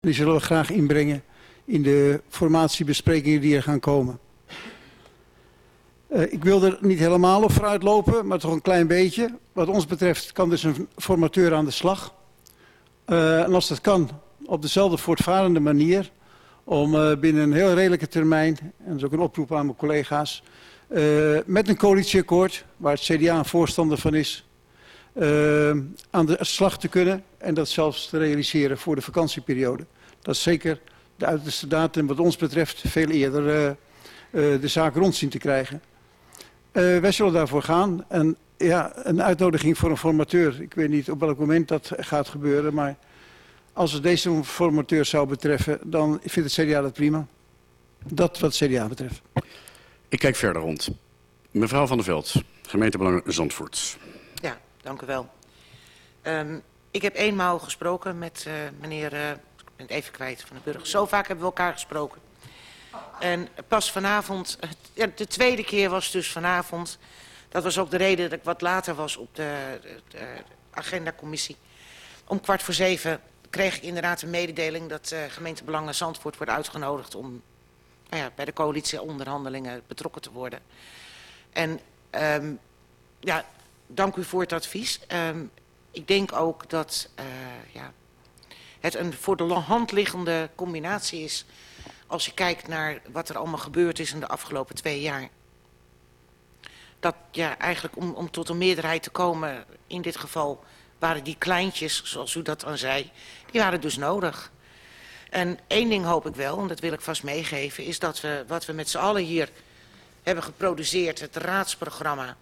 Die zullen we graag inbrengen in de formatiebesprekingen die er gaan komen. Uh, ik wil er niet helemaal op vooruit maar toch een klein beetje. Wat ons betreft kan dus een formateur aan de slag. Uh, en als dat kan, op dezelfde voortvarende manier... om uh, binnen een heel redelijke termijn, en dat is ook een oproep aan mijn collega's... met een coalitieakkoord, waar het CDA een voorstander van is... aan de slag te kunnen en dat zelfs te realiseren voor de vakantieperiode. Dat is zeker de uiterste datum wat ons betreft veel eerder de zaak rond zien te krijgen. Wij zullen daarvoor gaan. En ja, een uitnodiging voor een formateur. Ik weet niet op welk moment dat gaat gebeuren. Maar als het deze formateur zou betreffen, dan vindt het CDA dat prima. Dat wat het CDA betreft. Ik kijk verder rond. Mevrouw van der Veld, gemeentebelangen Zandvoort. Dank u wel. Um, ik heb eenmaal gesproken met uh, meneer, uh, ik ben het even kwijt, van de burger. Zo vaak hebben we elkaar gesproken. En pas vanavond, de tweede keer was dus vanavond. Dat was ook de reden dat ik wat later was op de, de, de agendacommissie. Om kwart voor zeven kreeg ik inderdaad een mededeling dat uh, gemeente Belangen Zandvoort wordt uitgenodigd om nou ja, bij de coalitieonderhandelingen betrokken te worden. En um, ja, dank u voor het advies. Um, ik denk ook dat uh, ja, het een voor de hand liggende combinatie is als je kijkt naar wat er allemaal gebeurd is in de afgelopen twee jaar. Dat ja, eigenlijk om, om tot een meerderheid te komen, in dit geval waren die kleintjes, zoals u dat dan zei, die waren dus nodig. En één ding hoop ik wel, en dat wil ik vast meegeven, is dat we wat we met z'n allen hier hebben geproduceerd, het raadsprogramma,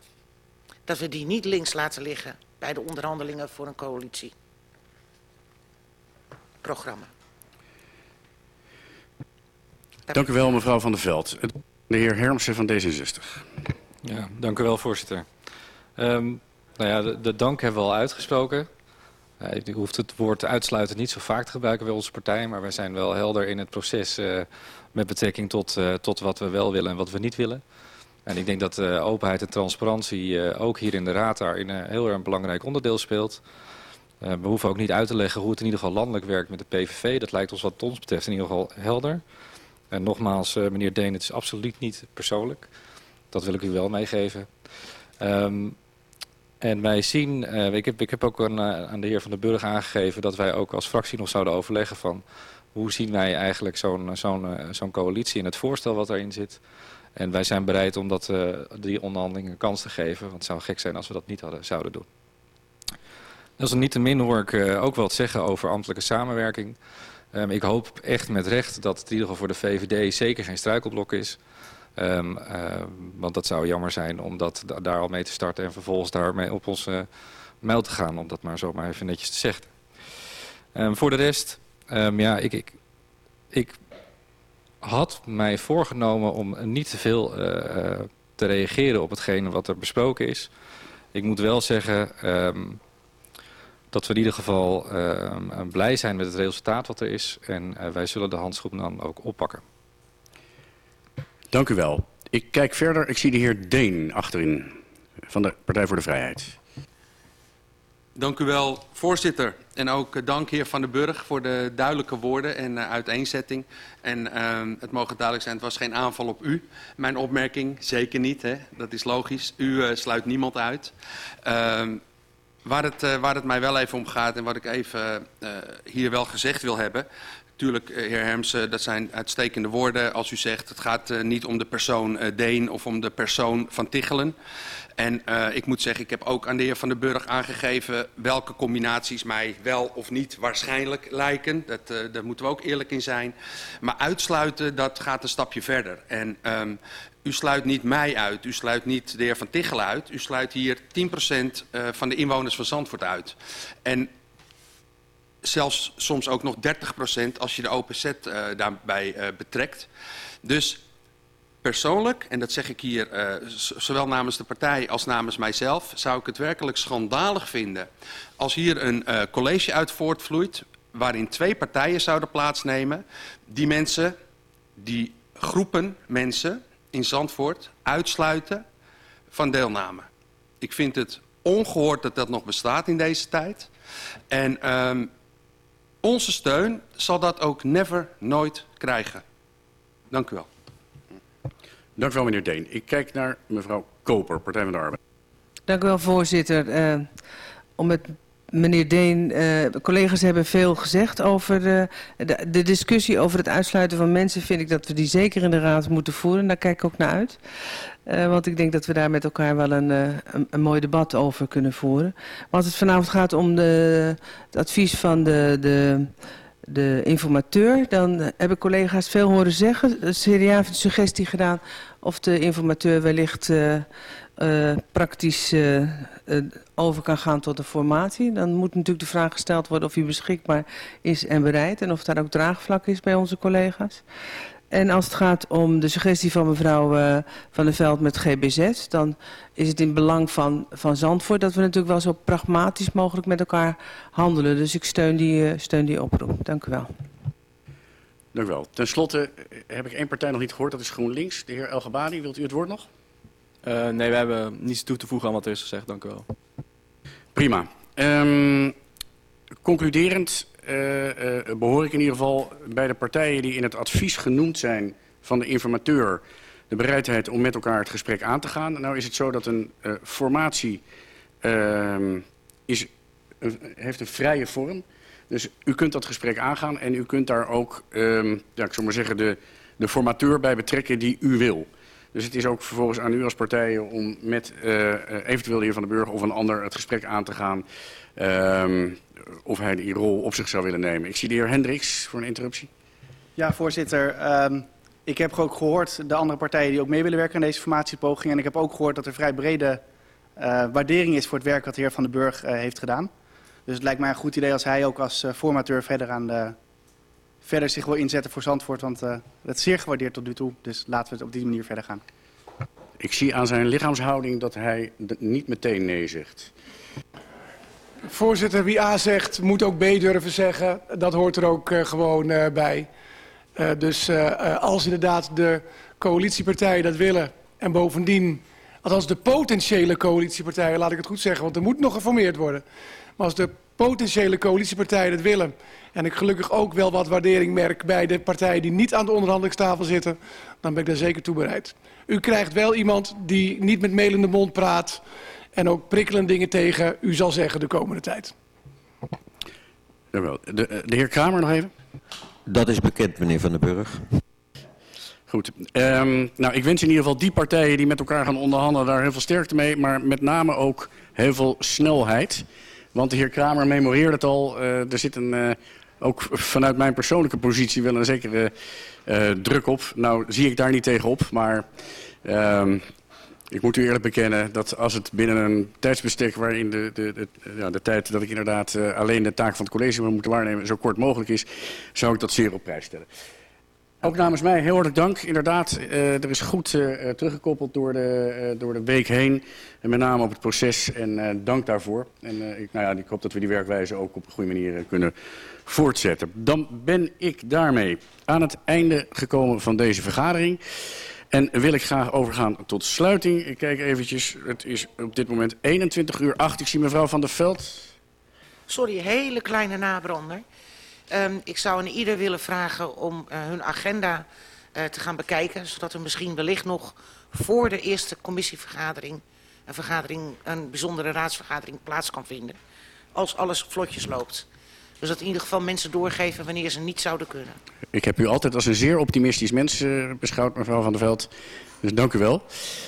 dat we die niet links laten liggen bij de onderhandelingen voor een coalitieprogramma. Dank u wel, mevrouw Van der Veld. De heer Hermsen van D66. Ja, dank u wel, voorzitter. Um, nou ja, de, de, dank hebben we al uitgesproken. Uh, u hoeft het woord uitsluiten niet zo vaak te gebruiken bij onze partij... maar wij zijn wel helder in het proces uh, met betrekking tot, uh, tot wat we wel willen en wat we niet willen. En ik denk dat openheid en transparantie ook hier in de Raad daarin een heel erg belangrijk onderdeel speelt... we hoeven ook niet uit te leggen hoe het in ieder geval landelijk werkt met de PVV. Dat lijkt ons wat ons betreft in ieder geval helder. En nogmaals, meneer Deen, het is absoluut niet persoonlijk. Dat wil ik u wel meegeven. Um, en wij zien, ik, heb, ik heb ook aan de heer Van den Burg aangegeven... dat wij ook als fractie nog zouden overleggen van... hoe zien wij eigenlijk zo'n zo'n coalitie en het voorstel wat erin zit. En wij zijn bereid om dat, die onderhandelingen een kans te geven. Want het zou gek zijn als we dat niet hadden, zouden doen. Desalniettemin hoor ik ook wel wat zeggen over ambtelijke samenwerking... Um, ik hoop echt met recht dat het in ieder geval voor de VVD zeker geen struikelblok is. Um, uh, want dat zou jammer zijn om dat daar al mee te starten en vervolgens daarmee op onze uh, te gaan. Om dat maar zo maar even netjes te zeggen. Voor de rest, ja, ik, ik, ik had mij voorgenomen om niet te veel uh, te reageren op hetgene wat er besproken is. Ik moet wel zeggen dat we in ieder geval uh, blij zijn met het resultaat wat er is. En uh, wij zullen de handschoen dan ook oppakken. Dank u wel. Ik kijk verder. Ik zie de heer Deen achterin van de Partij voor de Vrijheid. Dank u wel, voorzitter. En ook uh, dank heer Van den Burg voor de duidelijke woorden en uh, uiteenzetting. En uh, het mogen duidelijk zijn, het was geen aanval op u. Mijn opmerking, zeker niet, hè? dat is logisch. U uh, sluit niemand uit. Ehm, Waar het, waar het mij wel even om gaat en wat ik even hier wel gezegd wil hebben. Tuurlijk, uh, heer Herms, dat zijn uitstekende woorden als u zegt... het gaat niet om de persoon Deen of om de persoon Van Tichelen. En ik moet zeggen, ik heb ook aan de heer Van den Burg aangegeven... welke combinaties mij wel of niet waarschijnlijk lijken. Dat, daar moeten we ook eerlijk in zijn. Maar uitsluiten, dat gaat een stapje verder. En um, u sluit niet mij uit, u sluit niet de heer Van Tichelen uit. U sluit hier 10% uh, van de inwoners van Zandvoort uit. En zelfs soms ook nog 30% als je de OPZ uh, daarbij uh, betrekt. Dus persoonlijk, en dat zeg ik hier uh, zowel namens de partij als namens mijzelf... zou ik het werkelijk schandalig vinden als hier een college uit voortvloeit... waarin twee partijen zouden plaatsnemen. Die mensen, die groepen mensen in Zandvoort uitsluiten van deelname. Ik vind het ongehoord dat dat nog bestaat in deze tijd. En um, Onze steun zal dat ook never, nooit krijgen. Dank u wel. Dank u wel, meneer Deen. Ik kijk naar mevrouw Koper, Partij van de Arbeid. Dank u wel, voorzitter. Uh, om met meneer Deen, uh, collega's hebben veel gezegd over de, de, de, discussie over het uitsluiten van mensen. Vind ik dat we die zeker in de raad moeten voeren. Daar kijk ik ook naar uit. Uh, want ik denk dat we daar met elkaar wel een, een, een mooi debat over kunnen voeren. Als het vanavond gaat om de, het advies van de... de de informateur, dan hebben collega's veel horen zeggen. De CDA heeft een suggestie gedaan of de informateur wellicht uh, praktisch over kan gaan tot een formatie. Dan moet natuurlijk de vraag gesteld worden of hij beschikbaar is en bereid. En of daar ook draagvlak is bij onze collega's. En als het gaat om de suggestie van mevrouw uh, Van der Veld met GBZ... dan is het in belang van, van Zandvoort dat we natuurlijk wel zo pragmatisch mogelijk met elkaar handelen. Dus ik steun die, uh, steun die oproep. Dank u wel. Dank u wel. Ten slotte heb ik één partij nog niet gehoord, dat is GroenLinks. De heer Elgebani, wilt u het woord nog? Uh, nee, we hebben niets toe te voegen aan wat er is gezegd. Dank u wel. Prima. Um, concluderend behoor ik in ieder geval bij de partijen die in het advies genoemd zijn van de informateur de bereidheid om met elkaar het gesprek aan te gaan. Nou is het zo dat een uh, formatie uh, is, heeft een vrije vorm. Dus u kunt dat gesprek aangaan en u kunt daar ook, um, ja, ik zou maar zeggen, de, de formateur bij betrekken die u wil. Dus het is ook vervolgens aan u als partijen om met eventueel de heer Van den Burg of een ander het gesprek aan te gaan. Um, of hij die rol op zich zou willen nemen. Ik zie de heer Hendricks voor een interruptie. Ja, voorzitter. Um, ik heb ook gehoord de andere partijen die ook mee willen werken aan deze formatiepoging. En ik heb ook gehoord dat er vrij brede uh, waardering is voor het werk dat de heer Van den Burg uh, heeft gedaan. Dus het lijkt mij een goed idee als hij ook als formateur verder, aan de, verder zich wil inzetten voor Zandvoort. Want dat is zeer gewaardeerd tot nu toe. Dus laten we het op die manier verder gaan. Ik zie aan zijn lichaamshouding dat hij niet meteen nee zegt. Voorzitter, wie A zegt, moet ook B durven zeggen. Dat hoort er ook uh, gewoon uh, bij. Uh, dus als inderdaad de coalitiepartijen dat willen... en bovendien, althans de potentiële coalitiepartijen, laat ik het goed zeggen... want er moet nog geformeerd worden. Maar als de potentiële coalitiepartijen dat willen... en ik gelukkig ook wel wat waardering merk bij de partijen die niet aan de onderhandelingstafel zitten... dan ben ik daar zeker toe bereid. U krijgt wel iemand die niet met melende mond praat en ook prikkelende dingen tegen u zal zeggen de komende tijd. De, de, de heer Kramer nog even. Dat is bekend, meneer Van den Burg. Goed. Um, nou, ik wens in ieder geval die partijen die met elkaar gaan onderhandelen daar heel veel sterkte mee, maar met name ook heel veel snelheid. Want de heer Kramer memoreerde het al. Uh, er zit een, uh, ook vanuit mijn persoonlijke positie wel een zekere uh, druk op. Nou zie ik daar niet tegenop, maar um, ik moet u eerlijk bekennen dat als het binnen een tijdsbestek waarin de, de, ja, de tijd dat ik inderdaad uh, alleen de taak van het college moet waarnemen zo kort mogelijk is, zou ik dat zeer op prijs stellen. Ook namens mij heel hartelijk dank. Inderdaad, uh, er is goed uh, teruggekoppeld door de, door de week heen. En met name op het proces. En dank daarvoor. En ik, nou ja, ik hoop dat we die werkwijze ook op een goede manier kunnen voortzetten. Dan ben ik daarmee aan het einde gekomen van deze vergadering. En wil ik graag overgaan tot sluiting. Ik kijk eventjes, het is op dit moment 21 uur 8. Ik zie mevrouw Van der Veld. Sorry, hele kleine nabrander. Um, ik zou aan ieder willen vragen om uh, hun agenda uh, te gaan bekijken. Zodat er misschien wellicht nog voor de eerste commissievergadering... een, vergadering, een bijzondere raadsvergadering plaats kan vinden. Als alles vlotjes loopt. Dus dat in ieder geval mensen doorgeven wanneer ze niet zouden kunnen. Ik heb u altijd als een zeer optimistisch mens eh, beschouwd, mevrouw Van der Veld. Dus dank u wel.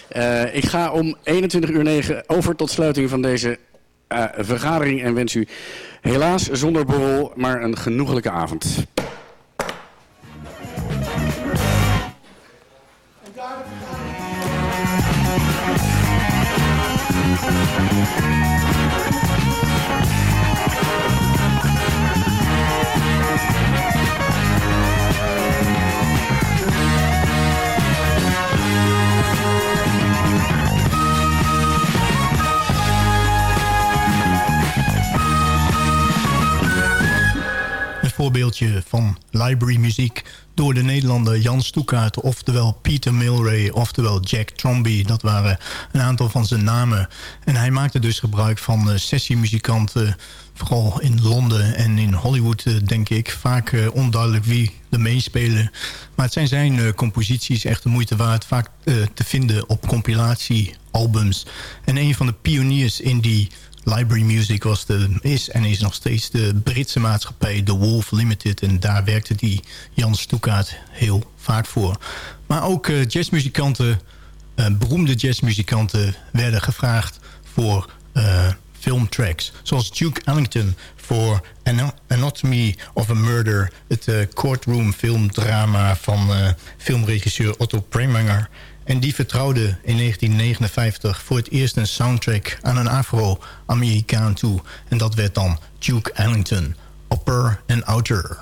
Eh, ik ga om 21 uur over tot sluiting van deze eh, vergadering. En wens u helaas zonder borrel, maar een genoegelijke avond. Van library muziek door de Nederlander Jan Stoekaart, oftewel Peter Milray, oftewel Jack Tromby. Dat waren een aantal van zijn namen. En hij maakte dus gebruik van uh, sessiemuzikanten, vooral in Londen en in Hollywood, uh, denk ik. Vaak uh, onduidelijk wie er meespelen. Maar het zijn zijn composities echt de moeite waard, vaak te vinden op compilatiealbums. En een van de pioniers in die Library Music was de, is en is nog steeds de Britse maatschappij The Wolf Limited. En daar werkte die Jan Stoekaart heel vaak voor. Maar ook uh, jazzmuzikanten, uh, beroemde jazzmuzikanten... werden gevraagd voor uh, filmtracks. Zoals Duke Ellington voor Anatomy of a Murder... het courtroom filmdrama van filmregisseur Otto Preminger... En die vertrouwde in 1959 voor het eerst een soundtrack aan een Afro-Amerikaan toe. En dat werd dan Duke Ellington, Upper and Outer.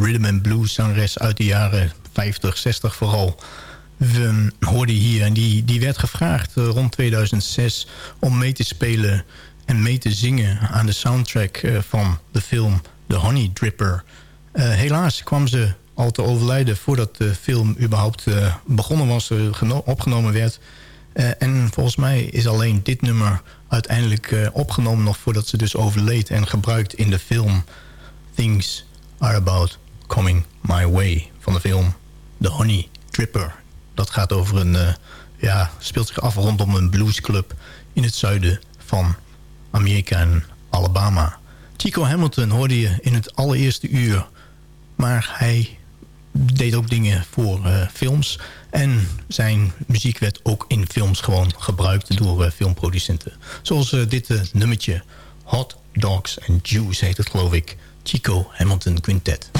Rhythm and blues zangeres uit de jaren 50, 60 vooral... We hoorden hier en die, die werd gevraagd uh, rond 2006 om mee te spelen en mee te zingen aan de soundtrack uh, van de film The Honey Dripper. Uh, helaas kwam ze al te overlijden voordat de film überhaupt begonnen was, opgenomen werd. en volgens mij is alleen dit nummer uiteindelijk opgenomen nog voordat ze dus overleed en gebruikt in de film Things Are About Coming My Way van de film The Honey Dripper. Dat gaat over een, uh, ja, speelt zich af rondom een bluesclub in het zuiden van Amerika en Alabama. Chico Hamilton hoorde je in het allereerste uur, maar hij deed ook dingen voor uh, films. En zijn muziek werd ook in films gewoon gebruikt door uh, filmproducenten. Zoals dit nummertje Hot Dogs and Juice heet het geloof ik. Chico Hamilton Quintet.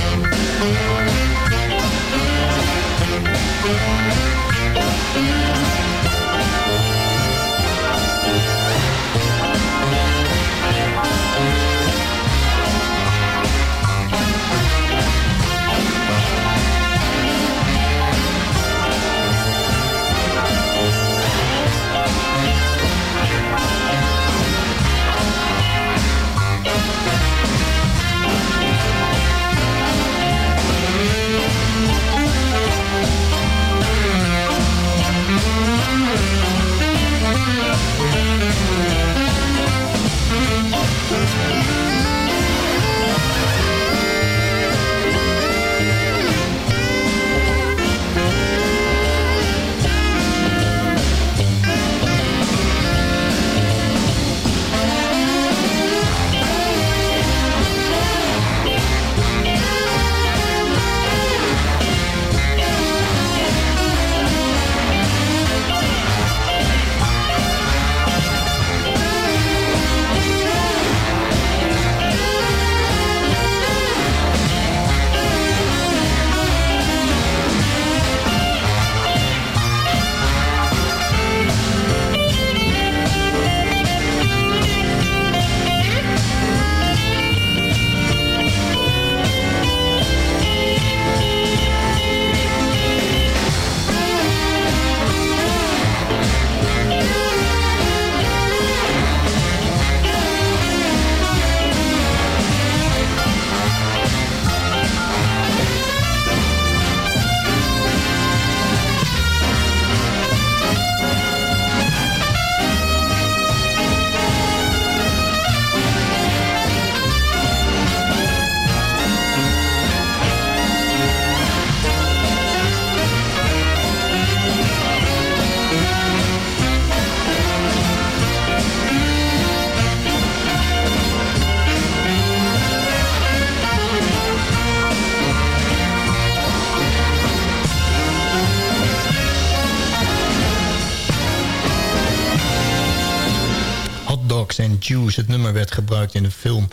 Juice. Het nummer werd gebruikt in de film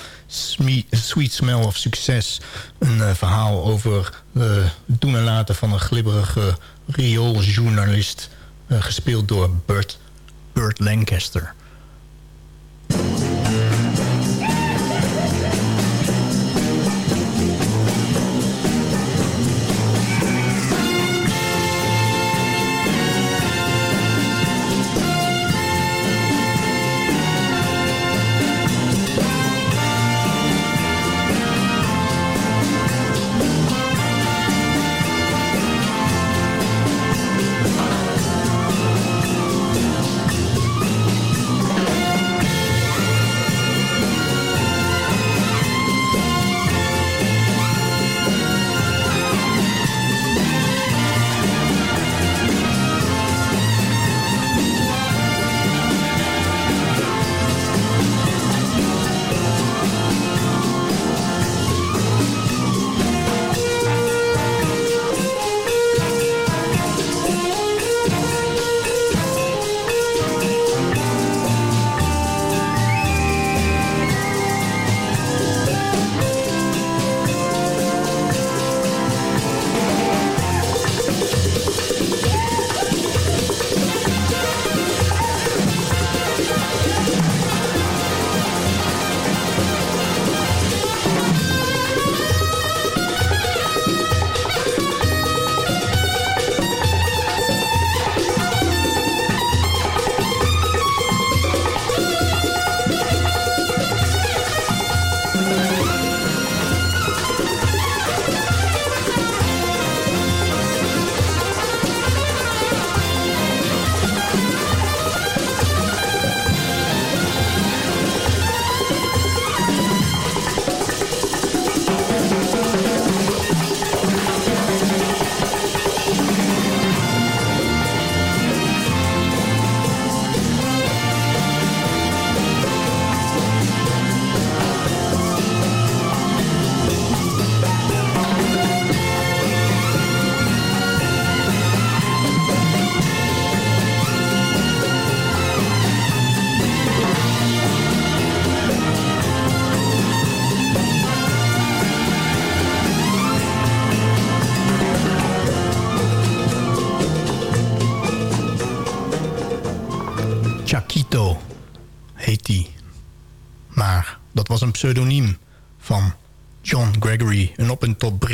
Sweet Smell of Success. Een uh, verhaal over uh, het doen en laten van een glibberige riooljournalist... Uh, gespeeld door Burt, Burt Lancaster.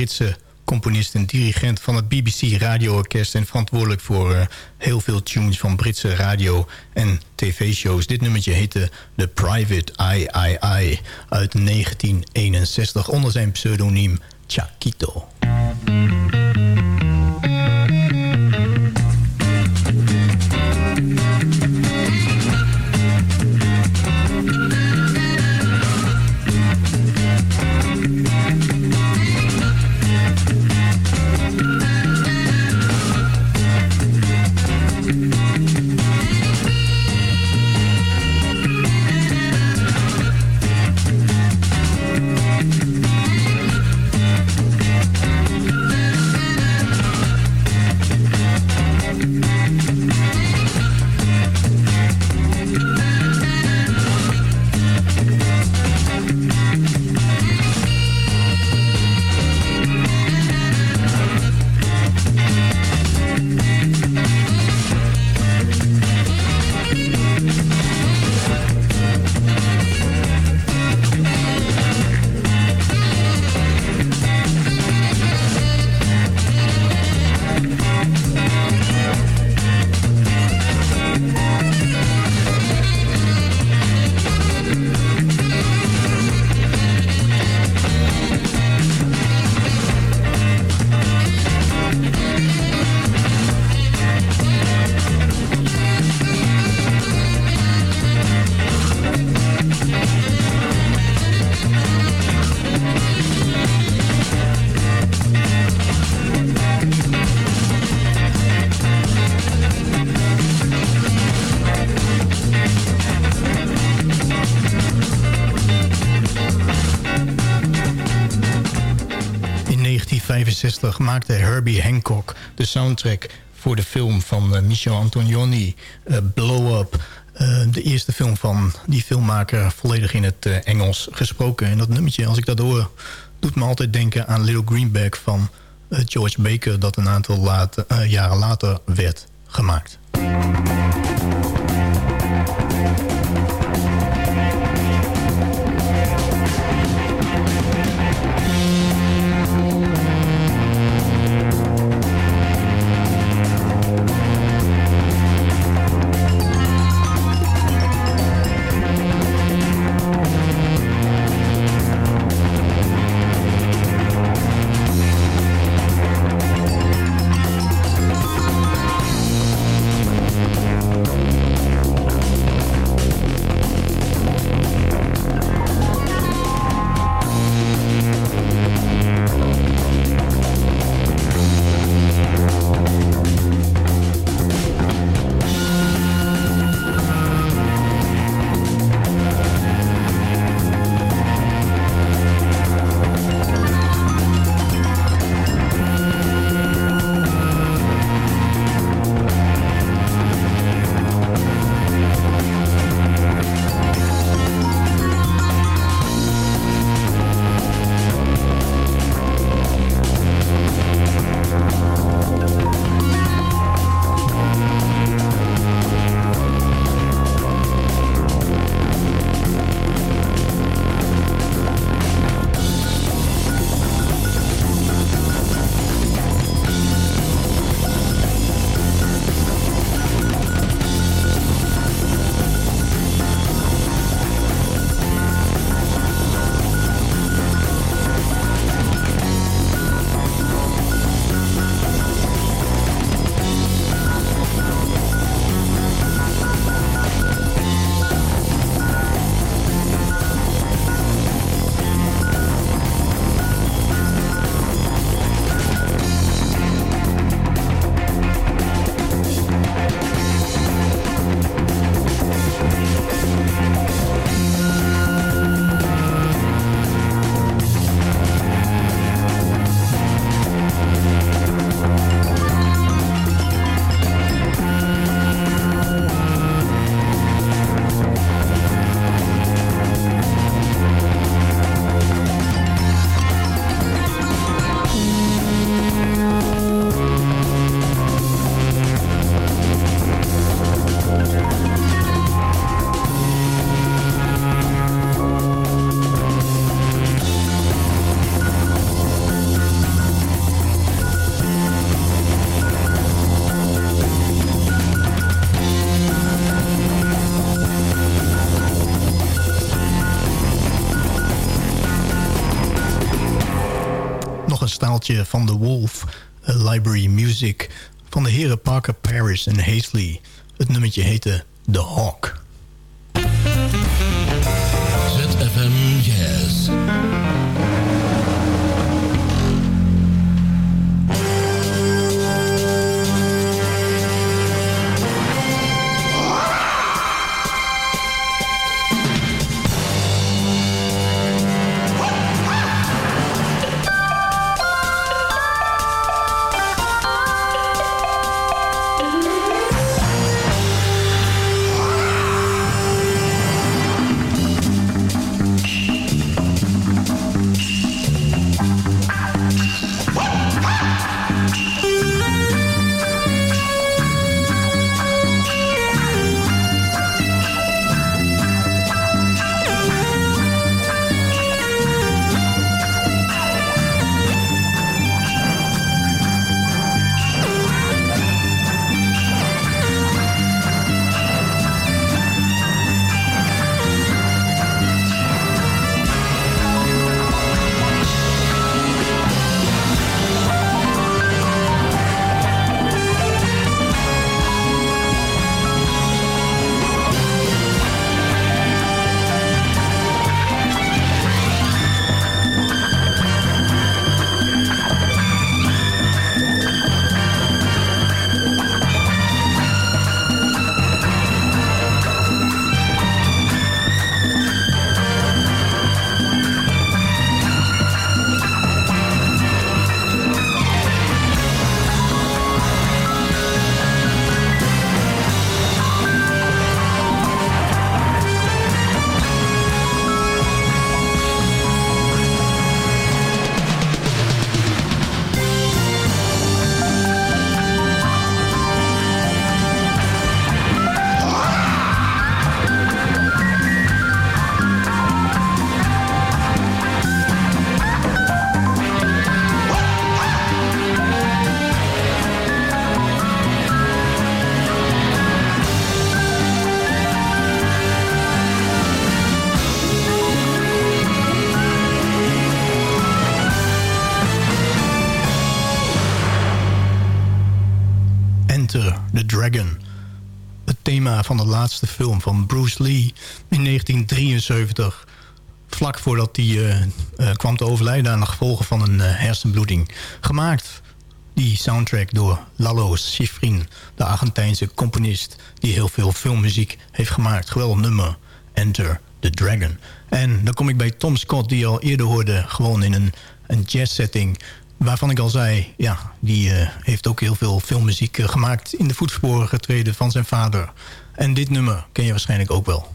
Britse componist en dirigent van het BBC Radio-orkest... en verantwoordelijk voor uh, heel veel tunes van Britse radio- en tv-shows. Dit nummertje heette The Private Eye uit 1961 onder zijn pseudoniem Chakito. 1965 maakte Herbie Hancock de soundtrack voor de film van uh, Michel Antonioni, uh, Blow Up. Uh, de eerste film van die filmmaker volledig in het Engels gesproken. En dat nummertje, als ik dat hoor, doet me altijd denken aan Little Greenback van George Baker... dat een aantal jaren later werd gemaakt. Van The Wolf Library Music van de heren Parker Paris en Hazley. Het nummertje heette The Hawk. Laatste film van Bruce Lee in 1973. Vlak voordat hij uh, uh, kwam te overlijden aan de gevolgen van een uh, hersenbloeding. Gemaakt, die soundtrack door Lalo Schifrin, de Argentijnse componist... die heel veel filmmuziek heeft gemaakt. Geweldig nummer, Enter the Dragon. En dan kom ik bij Tom Scott, die al eerder hoorde... gewoon in een, een jazz setting waarvan ik al zei, ja, die uh, heeft ook heel veel filmmuziek uh, gemaakt... in de voetsporen getreden van zijn vader. En dit nummer ken je waarschijnlijk ook wel.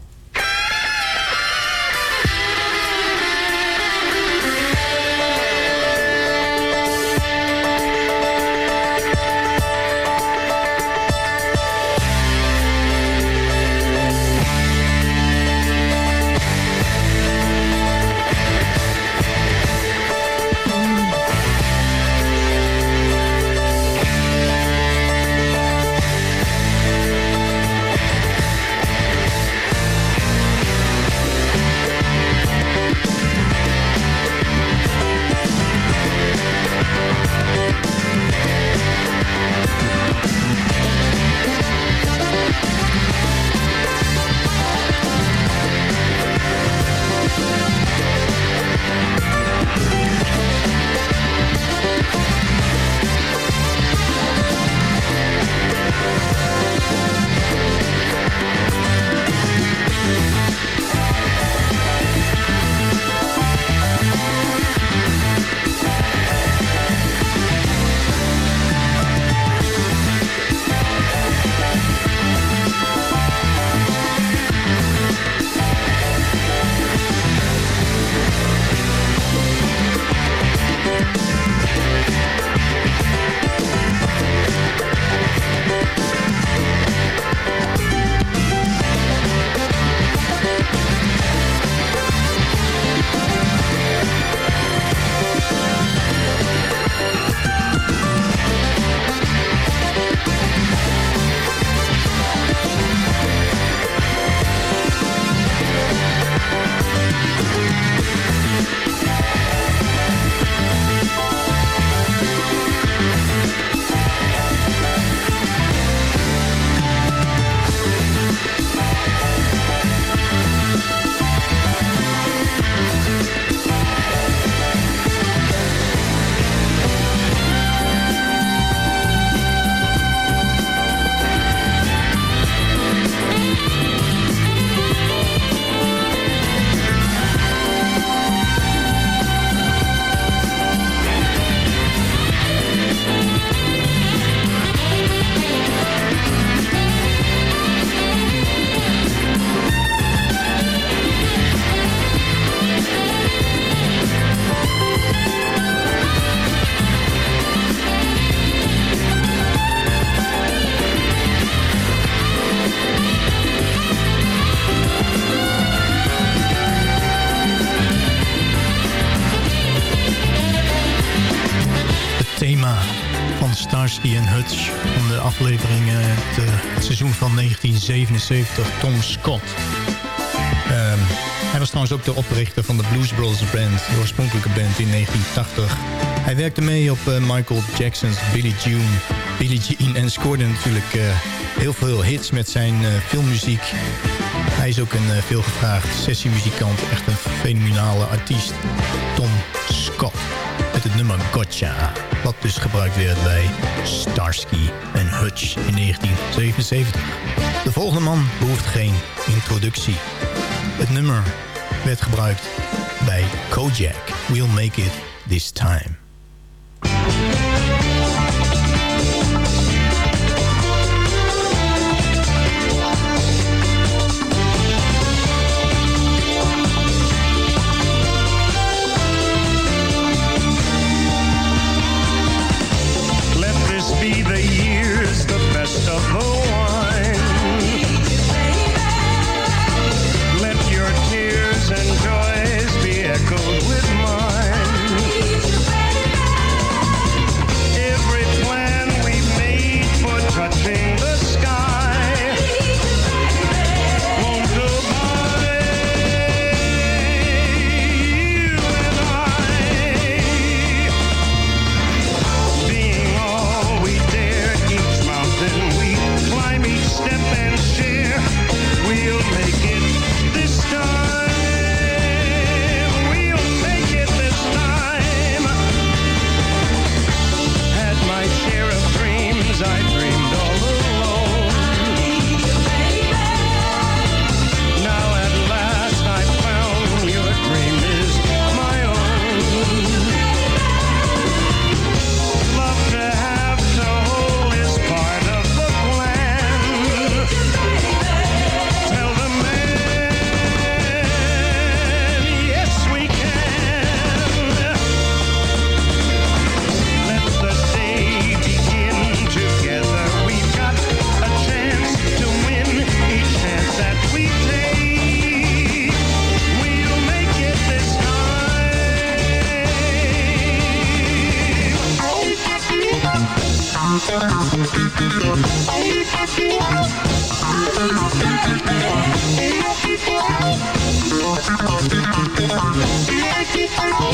1977, Tom Scott. Um, hij was trouwens ook de oprichter van de Blues Brothers Band, de oorspronkelijke band in 1980. Hij werkte mee op uh, Michael Jackson's Billie Jean, Billie Jean en scoorde natuurlijk heel veel hits met zijn filmmuziek. Hij is ook een veelgevraagd sessiemuzikant, echt een fenomenale artiest, Tom Scott met het nummer Gotcha. Wat dus gebruikt werd bij Starsky en Hutch in 1977. De volgende man behoeft geen introductie. Het nummer werd gebruikt bij Kojak. We'll make it this time. Thank you.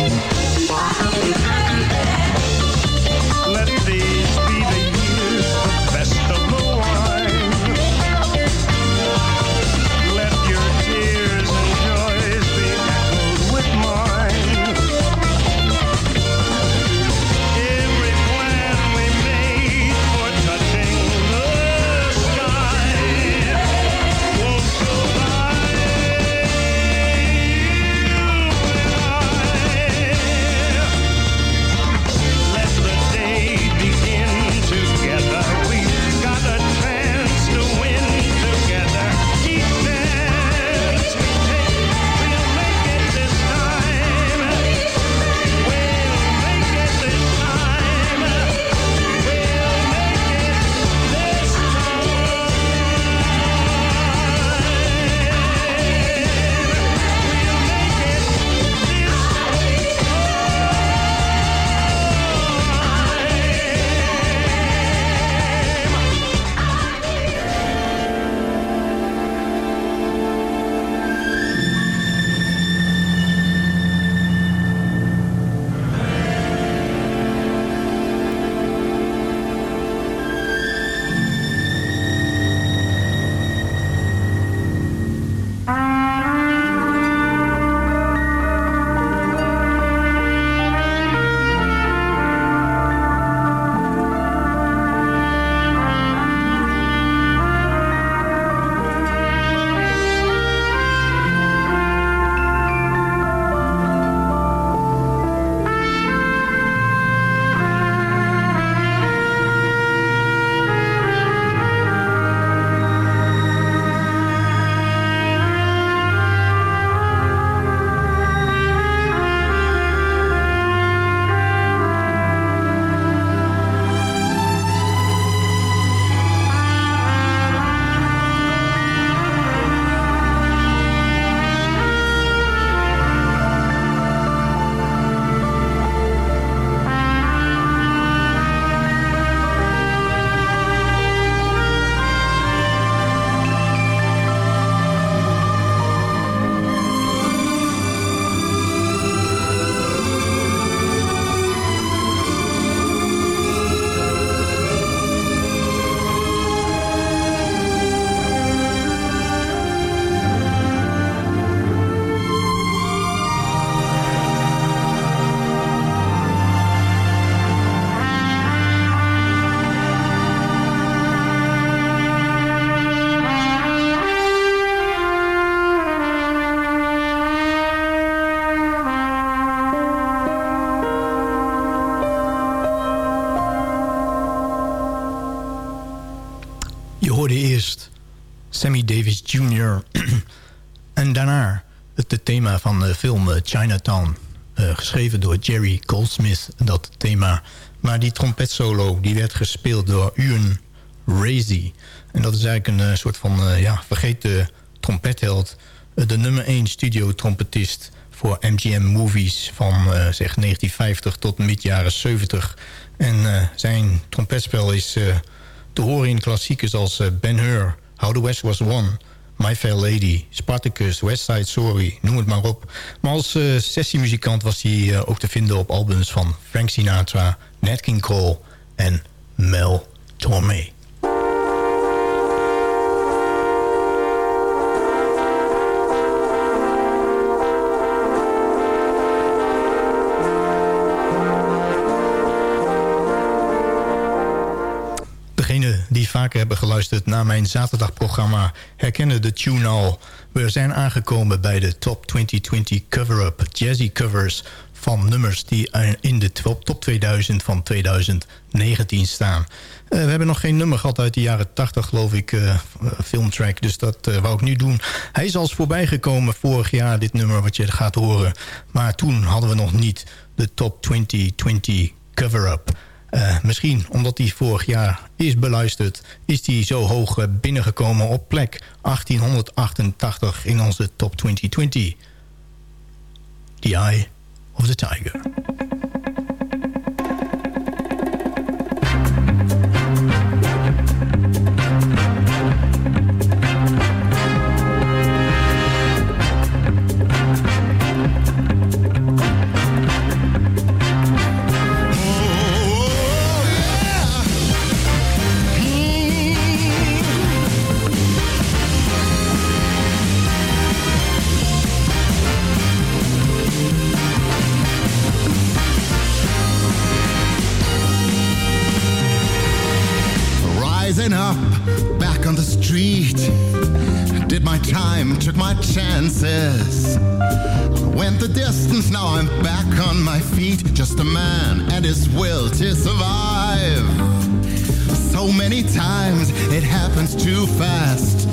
Sammy Davis Jr. en daarna het thema van de film eh, Chinatown. Uh, geschreven door Jerry Goldsmith, dat thema. Maar die trompetsolo die werd gespeeld door Ewan Razy. En dat is eigenlijk een uh, soort van uh, ja, vergeten trompetheld. de nummer 1 studio trompetist voor MGM Movies van zeg 1950 tot mid jaren 70. En zijn trompetspel is te horen in klassiekers als Ben Hur, How the West Was Won... My Fair Lady, Spartacus, West Side Story, noem het maar op. Maar als uh, sessiemuzikant was hij uh, ook te vinden op albums van Frank Sinatra, Nat King Cole en Mel Tormé. Vaker hebben geluisterd naar mijn zaterdagprogramma... herkennen de tune al. We zijn aangekomen bij de Top 2020 Cover-Up Jazzy Covers... van nummers die in de top 2000 van 2019 staan. Uh, we hebben nog geen nummer gehad uit de jaren 80, geloof ik, uh, filmtrack. Dus dat uh, wou ik nu doen. Hij is al voorbij gekomen vorig jaar, dit nummer wat je gaat horen. Maar toen hadden we nog niet de Top 2020 Cover-Up... Uh, misschien omdat hij vorig jaar is beluisterd... is hij zo hoog uh, binnengekomen op plek 1888 in onze top 2020. The Eye of the Tiger. Feet. Just a man and his will to survive. So many times it happens too fast.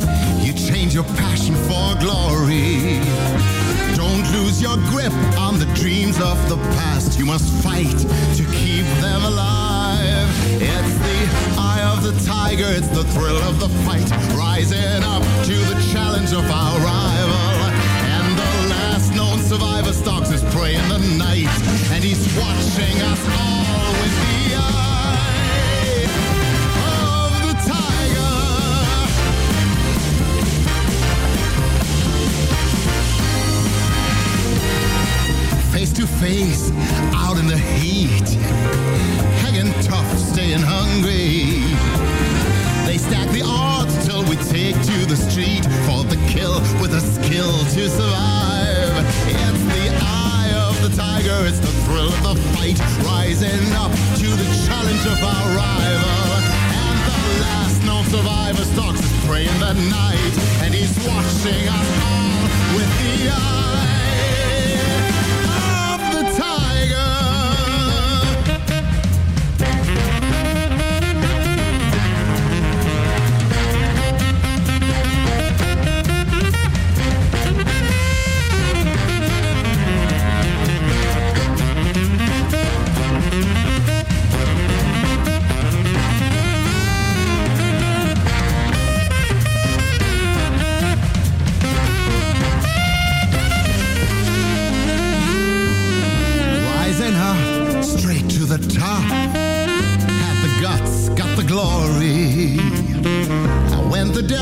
You change your passion for glory. Don't lose your grip on the dreams of the past. You must fight to keep them alive. It's the eye of the tiger, it's the thrill of the fight. Rising up to the challenge of our rival. Survivor stalks his prey in the night. And he's watching us all with the eye of the tiger. Face to face, out in the heat. Hanging tough, staying hungry. They stack the odds till we take to the street for the kill with a skill to survive. Tiger, it's the thrill of the fight, rising up to the challenge of our rival. And the last known survivor stalks his prey in the night, and he's watching us all with the eye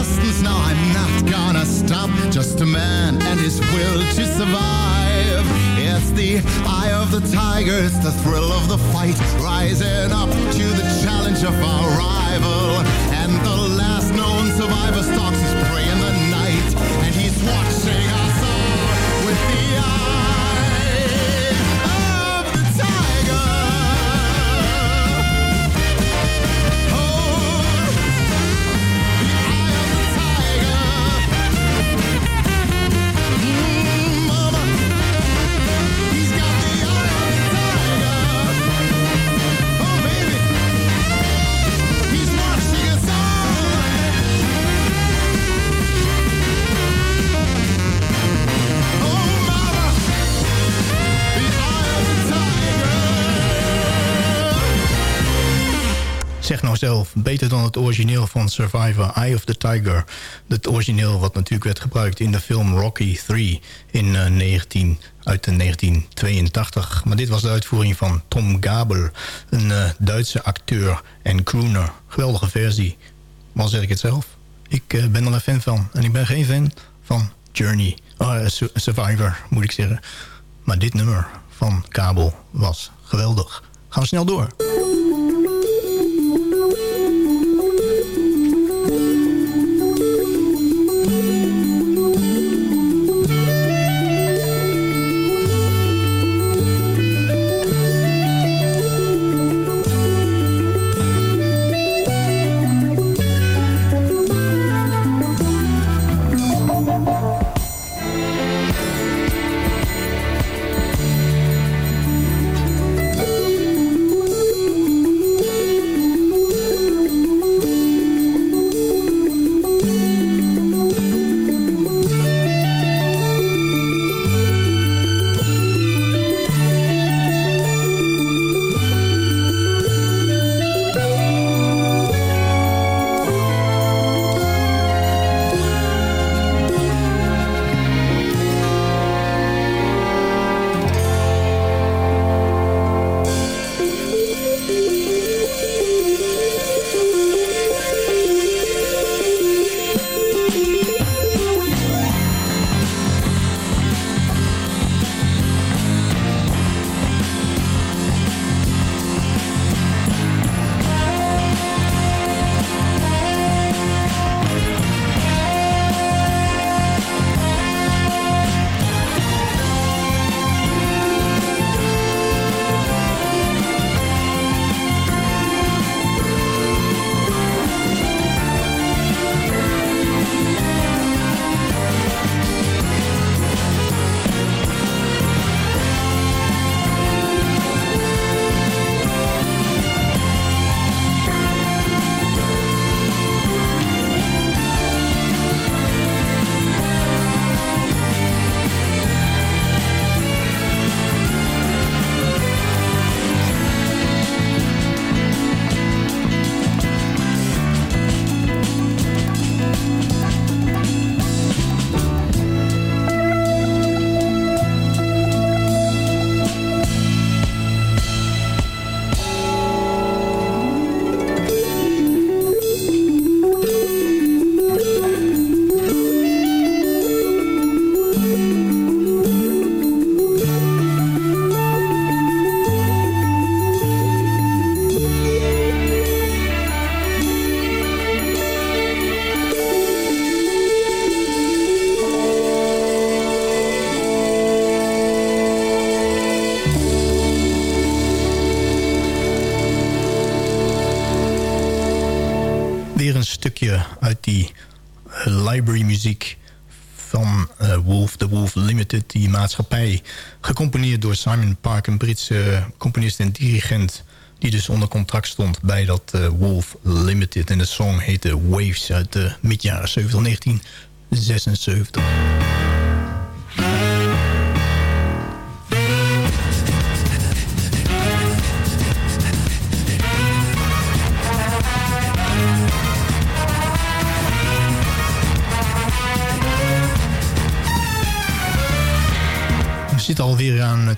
distance, now I'm not gonna stop. Just a man and his will to survive. It's the eye of the tiger, it's the thrill of the fight. Rising up to the challenge of our rival. And the last known survivor stalks his prey in the night. And he's watching zeg nou zelf, beter dan het origineel van Survivor, Eye of the Tiger. Het origineel wat natuurlijk werd gebruikt in de film Rocky 3 in 19, uit 1982. Maar dit was de uitvoering van Tom Gabel, een Duitse acteur en crooner. Geweldige versie. Maar zeg ik het zelf? Ik ben er een fan van. En ik ben geen fan van Journey. Survivor, moet ik zeggen. Maar dit nummer van Kabel was geweldig. Gaan we snel door. Die maatschappij. Gecomponeerd door Simon Park, een Britse componist en dirigent... die dus onder contract stond bij dat uh, Wolf Limited. En de song heette Waves uit de midjaren 70, 1976.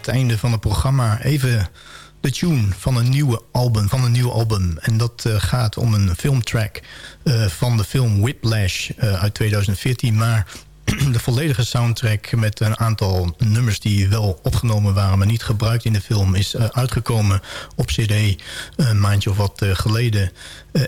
Het einde van het programma. Even de tune van een nieuwe album. Van een nieuw album. En dat uh, gaat om een filmtrack uh, van de film Whiplash uh, uit 2014. Maar de volledige soundtrack met een aantal nummers die wel opgenomen waren... maar niet gebruikt in de film, is uitgekomen op cd een maandje of wat geleden.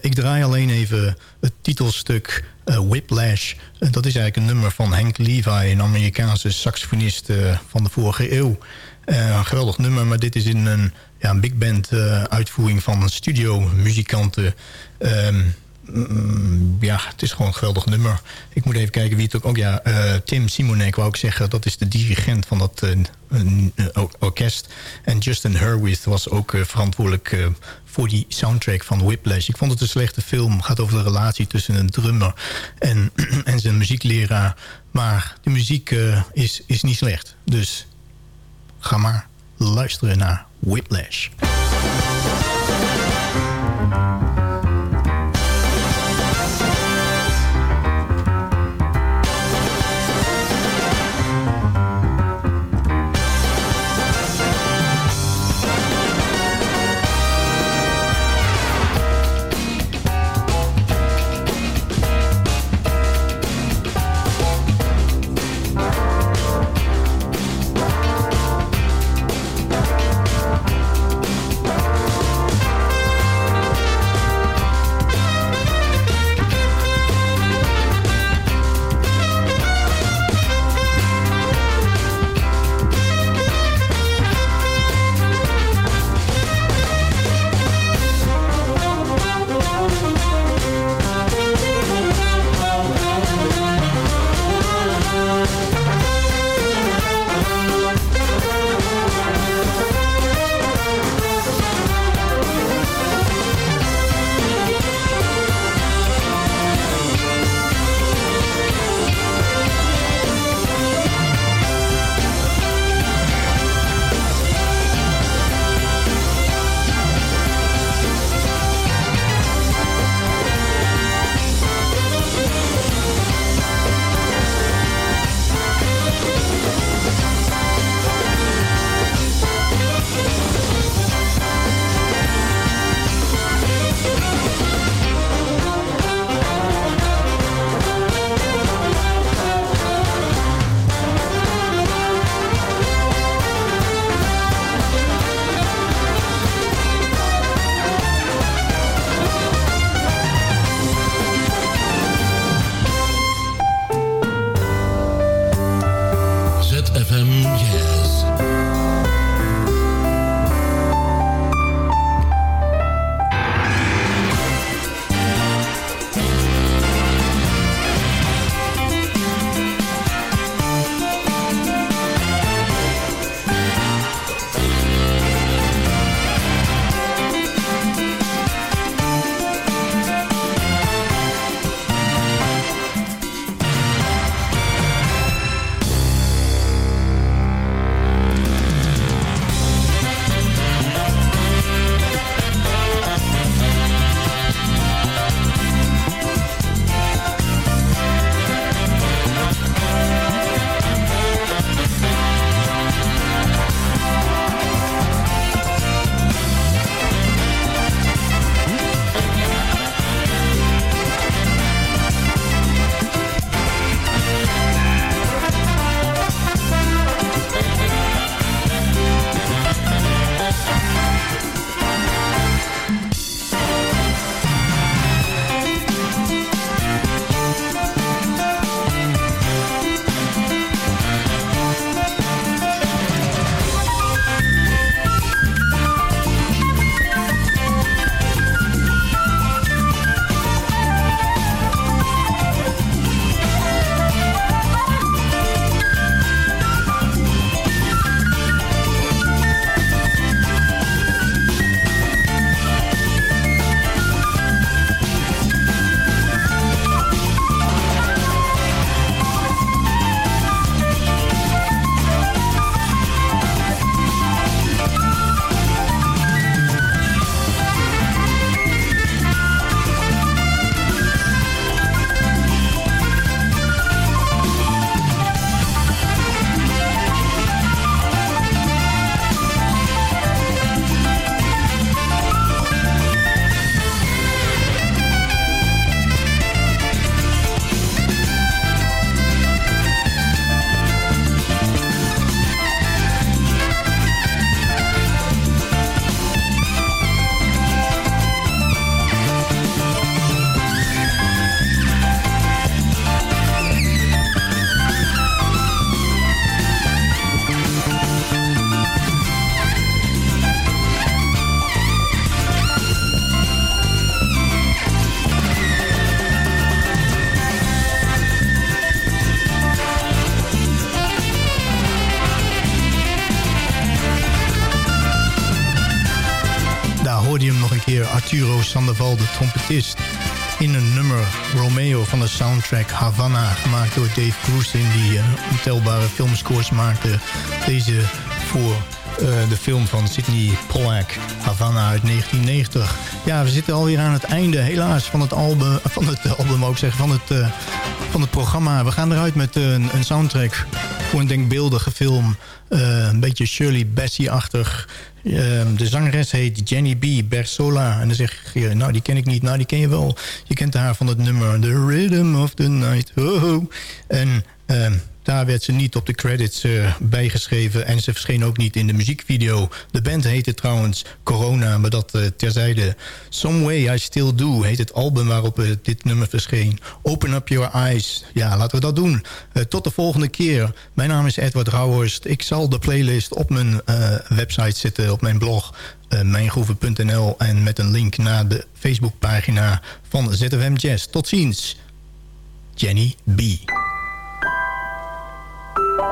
ik draai alleen even het titelstuk Whiplash. Dat is eigenlijk een nummer van Hank Levi, een Amerikaanse saxofonist van de vorige eeuw. Een geweldig nummer, maar dit is in een, ja, een big band uitvoering van studio muzikanten. Um, Mm, ja, het is gewoon een geweldig nummer. Ik moet even kijken wie het ook... ook ja, uh, Tim Simonek wou ik zeggen. Dat is de dirigent van dat uh, orkest. En Justin Hurwitz was ook uh, verantwoordelijk voor die soundtrack van Whiplash. Ik vond het een slechte film. Gaat over de relatie tussen een drummer en, en zijn muziekleraar. Maar de muziek is, is niet slecht. Dus ga maar luisteren naar Whiplash. Sandoval, de trompetist... in een nummer Romeo van de soundtrack Havana... gemaakt door Dave Grusin, die uh, ontelbare filmscores maakte. Deze voor uh, de film van Sidney Pollack, Havana uit 1990. Ja, we zitten alweer aan het einde, helaas, van het album... van het album ook zeggen, van het, uh, van het programma. We gaan eruit met een soundtrack voor een denkbeeldige film. een beetje Shirley Bassey-achtig. Ehm, de zangeres heet Jenny B. Bersola. En dan zeg je, nou die ken ik niet. Nou die ken je wel. Je kent haar van het nummer The Rhythm of the Night. Oh, En daar werd ze niet op de credits uh, bijgeschreven. En ze verscheen ook niet in de muziekvideo. De band heette trouwens Corona, maar dat uh, terzijde. Some Way I Still Do heet het album waarop uh, dit nummer verscheen. Open Up Your Eyes. Ja, laten we dat doen. tot de volgende keer. Mijn naam is Edward Rauhorst. Ik zal de playlist op mijn website zetten, op mijn blog mijngroeven.nl en met een link naar de Facebookpagina van ZFM Jazz. Tot ziens. Jenny B. Thank you.